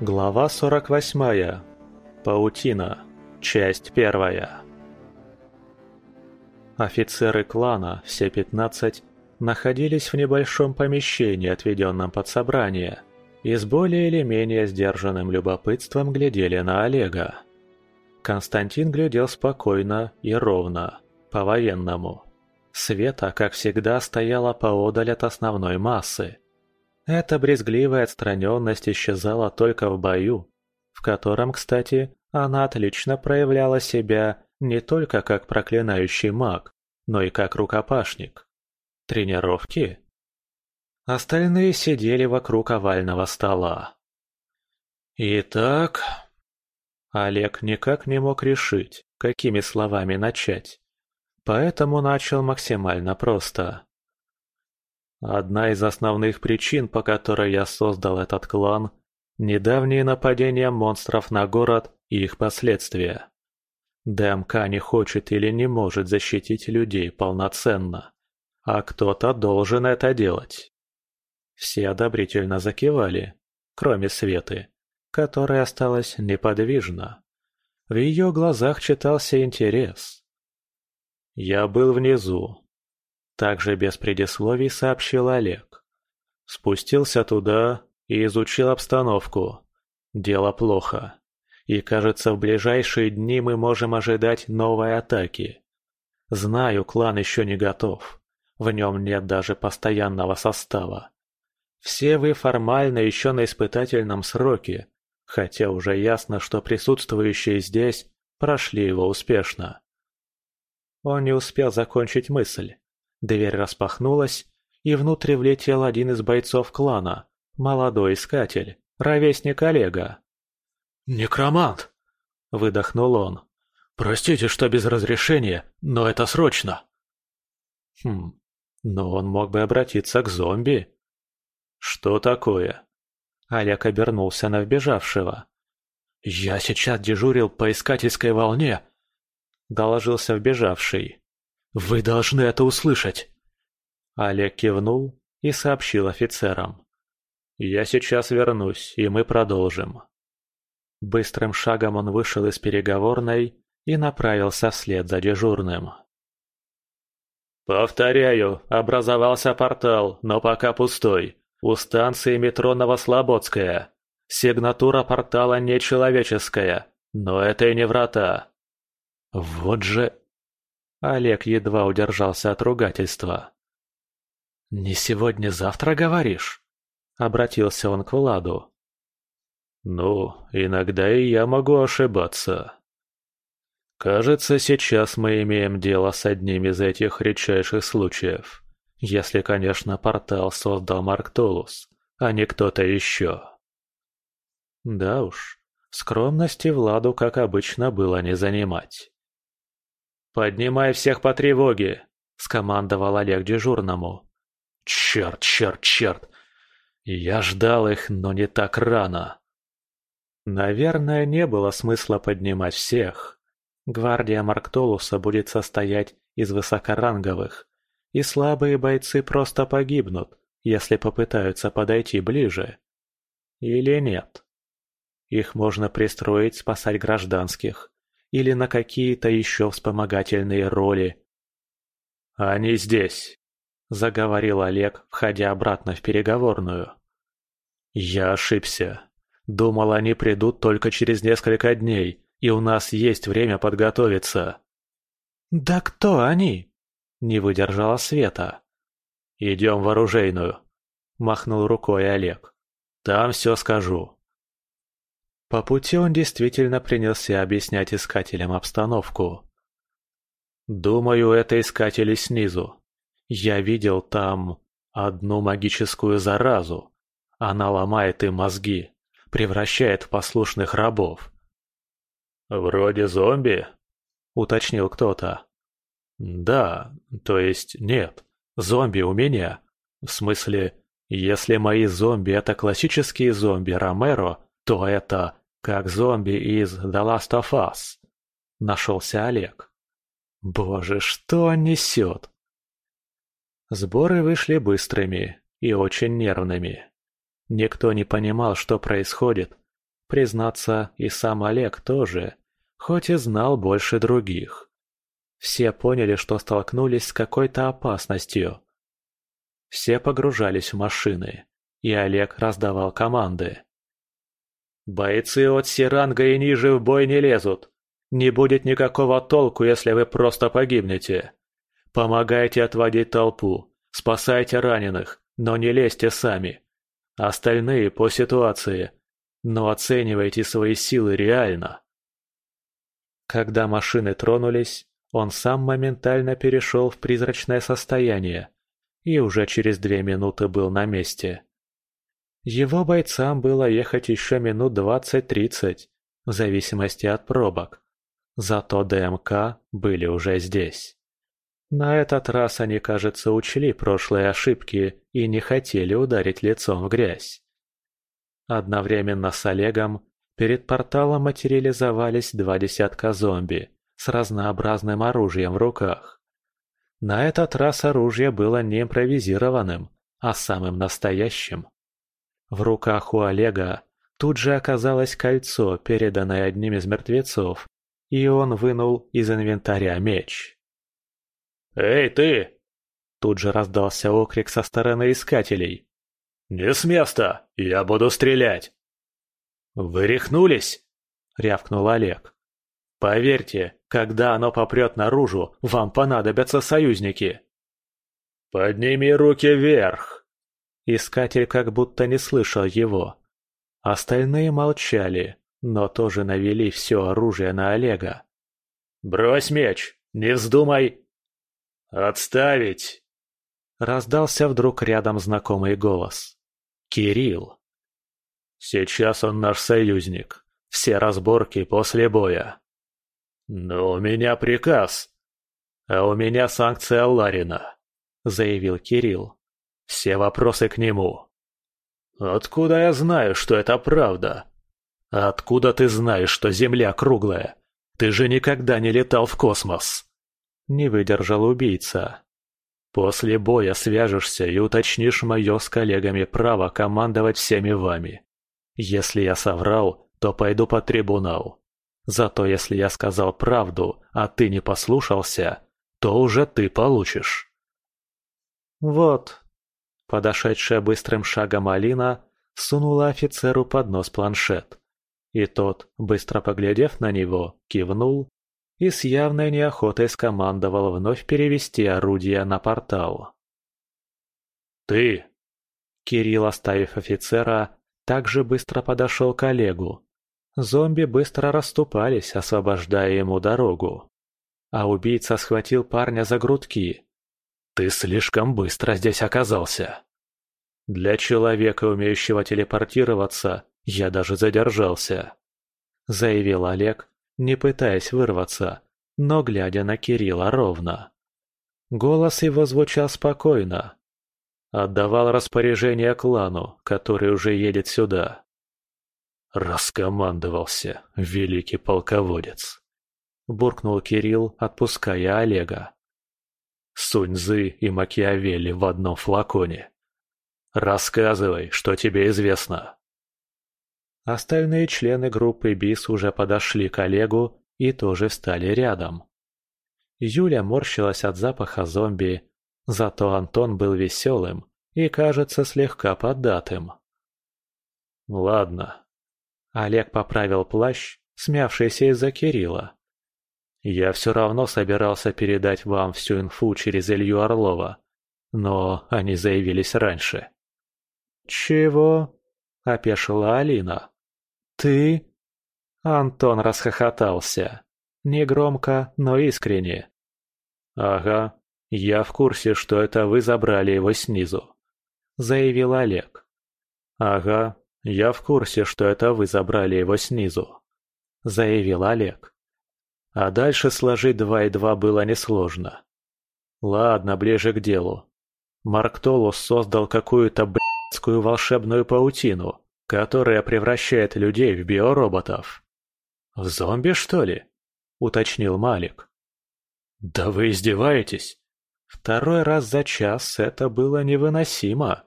Глава 48. Паутина. Часть первая. Офицеры клана, все 15, находились в небольшом помещении, отведенном под собрание, и с более или менее сдержанным любопытством глядели на Олега. Константин глядел спокойно и ровно, по-военному. Света, как всегда, стояла поодаль от основной массы – эта брезгливая отстраненность исчезала только в бою, в котором, кстати, она отлично проявляла себя не только как проклинающий маг, но и как рукопашник. Тренировки? Остальные сидели вокруг овального стола. Итак, Олег никак не мог решить, какими словами начать, поэтому начал максимально просто. Одна из основных причин, по которой я создал этот клан – недавние нападения монстров на город и их последствия. ДМК не хочет или не может защитить людей полноценно, а кто-то должен это делать. Все одобрительно закивали, кроме Светы, которая осталась неподвижна. В ее глазах читался интерес. Я был внизу, также без предисловий сообщил Олег. Спустился туда и изучил обстановку. Дело плохо. И кажется, в ближайшие дни мы можем ожидать новой атаки. Знаю, клан еще не готов. В нем нет даже постоянного состава. Все вы формально еще на испытательном сроке, хотя уже ясно, что присутствующие здесь прошли его успешно. Он не успел закончить мысль. Дверь распахнулась, и внутрь влетел один из бойцов клана, молодой искатель, ровесник Олега. «Некромант!» – выдохнул он. «Простите, что без разрешения, но это срочно!» Хм, но он мог бы обратиться к зомби. «Что такое?» Олег обернулся на вбежавшего. «Я сейчас дежурил по искательской волне», – доложился вбежавший. Вы должны это услышать!» Олег кивнул и сообщил офицерам. «Я сейчас вернусь, и мы продолжим». Быстрым шагом он вышел из переговорной и направился вслед за дежурным. «Повторяю, образовался портал, но пока пустой. У станции метро Новослободская. Сигнатура портала нечеловеческая, но это и не врата». «Вот же Олег едва удержался от ругательства. «Не сегодня-завтра говоришь?» — обратился он к Владу. «Ну, иногда и я могу ошибаться. Кажется, сейчас мы имеем дело с одним из этих редчайших случаев, если, конечно, портал создал Марк Толус, а не кто-то еще». Да уж, скромности Владу, как обычно, было не занимать. «Поднимай всех по тревоге!» – скомандовал Олег дежурному. «Черт, черт, черт! Я ждал их, но не так рано!» Наверное, не было смысла поднимать всех. Гвардия Марктолуса будет состоять из высокоранговых, и слабые бойцы просто погибнут, если попытаются подойти ближе. Или нет? Их можно пристроить спасать гражданских, или на какие-то еще вспомогательные роли. «Они здесь», — заговорил Олег, входя обратно в переговорную. «Я ошибся. Думал, они придут только через несколько дней, и у нас есть время подготовиться». «Да кто они?» — не выдержала Света. «Идем в оружейную», — махнул рукой Олег. «Там все скажу». По пути он действительно принялся объяснять искателям обстановку. «Думаю, это искатели снизу. Я видел там одну магическую заразу. Она ломает им мозги, превращает в послушных рабов». «Вроде зомби?» — уточнил кто-то. «Да, то есть нет, зомби у меня. В смысле, если мои зомби — это классические зомби Ромеро, то это как зомби из The Last of Us. Нашелся Олег. Боже, что он несет? Сборы вышли быстрыми и очень нервными. Никто не понимал, что происходит, Признаться, и сам Олег тоже, хоть и знал больше других. Все поняли, что столкнулись с какой-то опасностью. Все погружались в машины, и Олег раздавал команды. «Бойцы от Сиранга и ниже в бой не лезут. Не будет никакого толку, если вы просто погибнете. Помогайте отводить толпу, спасайте раненых, но не лезьте сами. Остальные по ситуации, но оценивайте свои силы реально». Когда машины тронулись, он сам моментально перешел в призрачное состояние и уже через две минуты был на месте. Его бойцам было ехать еще минут двадцать-тридцать, в зависимости от пробок. Зато ДМК были уже здесь. На этот раз они, кажется, учли прошлые ошибки и не хотели ударить лицом в грязь. Одновременно с Олегом перед порталом материализовались два десятка зомби с разнообразным оружием в руках. На этот раз оружие было не импровизированным, а самым настоящим. В руках у Олега тут же оказалось кольцо, переданное одним из мертвецов, и он вынул из инвентаря меч. «Эй, ты!» Тут же раздался окрик со стороны искателей. «Не с места! Я буду стрелять!» «Вы рехнулись?» — рявкнул Олег. «Поверьте, когда оно попрет наружу, вам понадобятся союзники!» «Подними руки вверх!» Искатель как будто не слышал его. Остальные молчали, но тоже навели все оружие на Олега. «Брось меч! Не вздумай!» «Отставить!» Раздался вдруг рядом знакомый голос. Кирилл. «Сейчас он наш союзник. Все разборки после боя». «Но у меня приказ. А у меня санкция Ларина», — заявил Кирилл. Все вопросы к нему. «Откуда я знаю, что это правда?» «Откуда ты знаешь, что Земля круглая? Ты же никогда не летал в космос!» Не выдержал убийца. «После боя свяжешься и уточнишь мое с коллегами право командовать всеми вами. Если я соврал, то пойду под трибунал. Зато если я сказал правду, а ты не послушался, то уже ты получишь». «Вот, Подошедшая быстрым шагом Алина сунула офицеру под нос планшет. И тот, быстро поглядев на него, кивнул и с явной неохотой скомандовал вновь перевести орудие на портал. «Ты!» Кирилл, оставив офицера, также быстро подошел к Олегу. Зомби быстро расступались, освобождая ему дорогу. А убийца схватил парня за грудки «Ты слишком быстро здесь оказался!» «Для человека, умеющего телепортироваться, я даже задержался», — заявил Олег, не пытаясь вырваться, но глядя на Кирилла ровно. Голос его звучал спокойно. Отдавал распоряжение клану, который уже едет сюда. «Раскомандовался, великий полководец», — буркнул Кирилл, отпуская Олега. Сунь-Зы и Макиавелли в одном флаконе. Рассказывай, что тебе известно. Остальные члены группы БИС уже подошли к Олегу и тоже встали рядом. Юля морщилась от запаха зомби, зато Антон был веселым и, кажется, слегка поддатым. «Ладно». Олег поправил плащ, смявшийся из-за Кирилла. Я все равно собирался передать вам всю инфу через Илью Орлова, но они заявились раньше». «Чего?» – опешила Алина. «Ты?» Антон расхохотался. Негромко, но искренне. «Ага, я в курсе, что это вы забрали его снизу», – заявил Олег. «Ага, я в курсе, что это вы забрали его снизу», – заявил Олег. А дальше сложить два и два было несложно. Ладно, ближе к делу. Марк Толус создал какую-то блядскую волшебную паутину, которая превращает людей в биороботов. «В зомби, что ли?» – уточнил Малик. «Да вы издеваетесь? Второй раз за час это было невыносимо.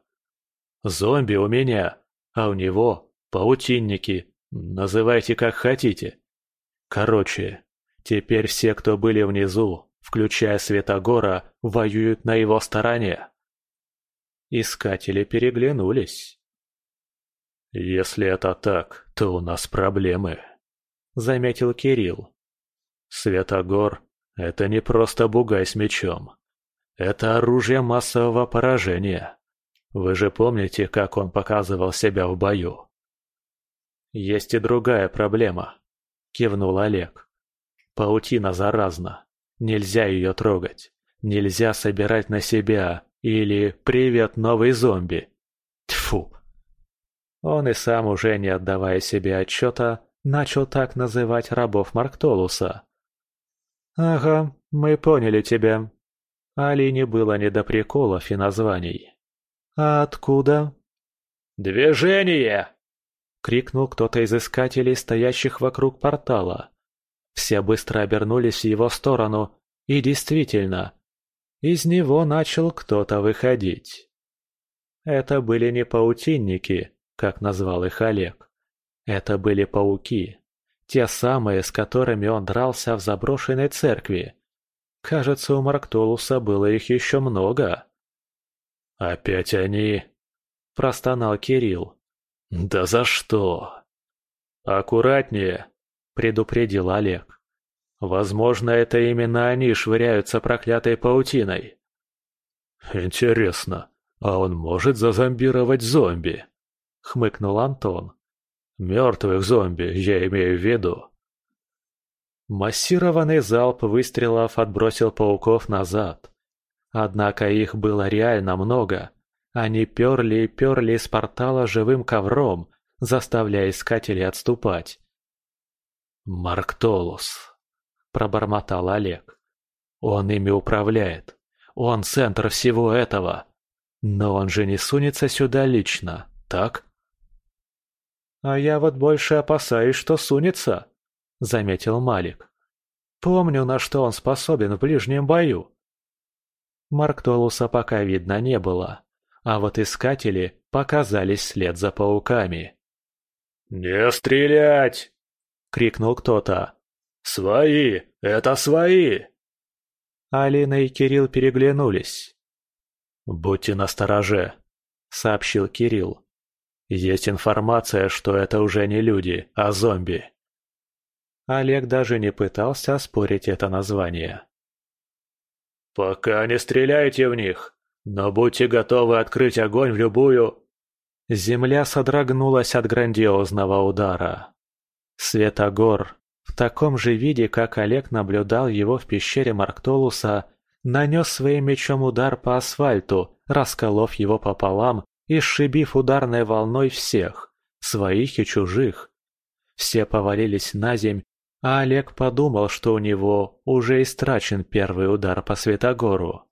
Зомби у меня, а у него паутинники, Называйте как хотите. Короче, теперь все, кто были внизу, включая Светогора, воюют на его стороне. Искатели переглянулись. «Если это так, то у нас проблемы», — заметил Кирилл. «Светогор — это не просто бугай с мечом. Это оружие массового поражения. Вы же помните, как он показывал себя в бою?» «Есть и другая проблема», — кивнул Олег. «Паутина заразна. Нельзя ее трогать. Нельзя собирать на себя. Или «Привет, новый зомби». Тьфу. Он и сам, уже не отдавая себе отчета, начал так называть рабов Марктолуса. «Ага, мы поняли тебя». Алине было не до приколов и названий. «А откуда?» «Движение!» — крикнул кто-то из искателей, стоящих вокруг портала. Все быстро обернулись в его сторону, и действительно, из него начал кто-то выходить. Это были не паутинники, как назвал их Олег. Это были пауки, те самые, с которыми он дрался в заброшенной церкви. Кажется, у Марктолуса было их еще много. «Опять они?» – простонал Кирилл. «Да за что?» «Аккуратнее», — предупредил Олег. «Возможно, это именно они швыряются проклятой паутиной». «Интересно, а он может зазомбировать зомби?» — хмыкнул Антон. «Мертвых зомби, я имею в виду». Массированный залп выстрелов отбросил пауков назад. Однако их было реально много, они перли и перли из портала живым ковром, заставляя искателей отступать. «Марктолус», — пробормотал Олег. «Он ими управляет. Он центр всего этого. Но он же не сунется сюда лично, так?» «А я вот больше опасаюсь, что сунется», — заметил Малик. «Помню, на что он способен в ближнем бою». Марктолуса пока видно не было а вот искатели показались вслед за пауками. «Не стрелять!» — крикнул кто-то. «Свои! Это свои!» Алина и Кирилл переглянулись. «Будьте настороже», — сообщил Кирилл. «Есть информация, что это уже не люди, а зомби». Олег даже не пытался оспорить это название. «Пока не стреляйте в них, но будьте готовы открыть огонь в любую...» Земля содрогнулась от грандиозного удара. Светогор, в таком же виде, как Олег наблюдал его в пещере Марктолуса, нанес своим мечом удар по асфальту, расколов его пополам и сшибив ударной волной всех, своих и чужих. Все повалились на земь, а Олег подумал, что у него уже истрачен первый удар по Светогору.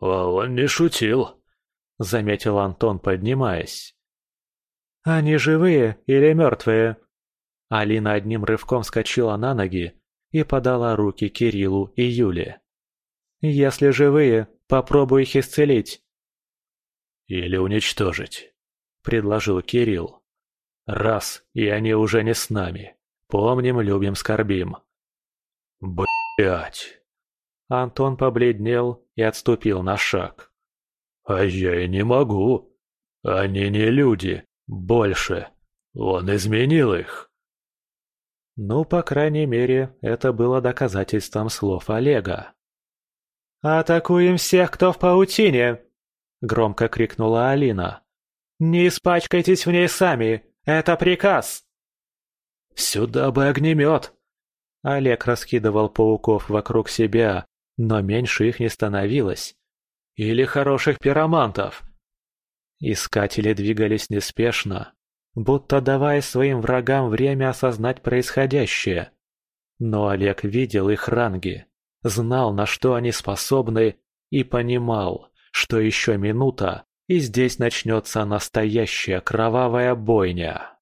«А он не шутил», — заметил Антон, поднимаясь. «Они живые или мертвые?» Алина одним рывком вскочила на ноги и подала руки Кириллу и Юле. «Если живые, попробуй их исцелить». «Или уничтожить», — предложил Кирилл. «Раз, и они уже не с нами. Помним, любим, скорбим». «Блядь!» Антон побледнел и отступил на шаг. «А я и не могу. Они не люди. Больше. Он изменил их». Ну, по крайней мере, это было доказательством слов Олега. «Атакуем всех, кто в паутине!» — громко крикнула Алина. «Не испачкайтесь в ней сами! Это приказ!» «Сюда бы огнемет!» Олег раскидывал пауков вокруг себя, но меньше их не становилось. Или хороших пиромантов. Искатели двигались неспешно, будто давая своим врагам время осознать происходящее. Но Олег видел их ранги, знал, на что они способны, и понимал, что еще минута, и здесь начнется настоящая кровавая бойня.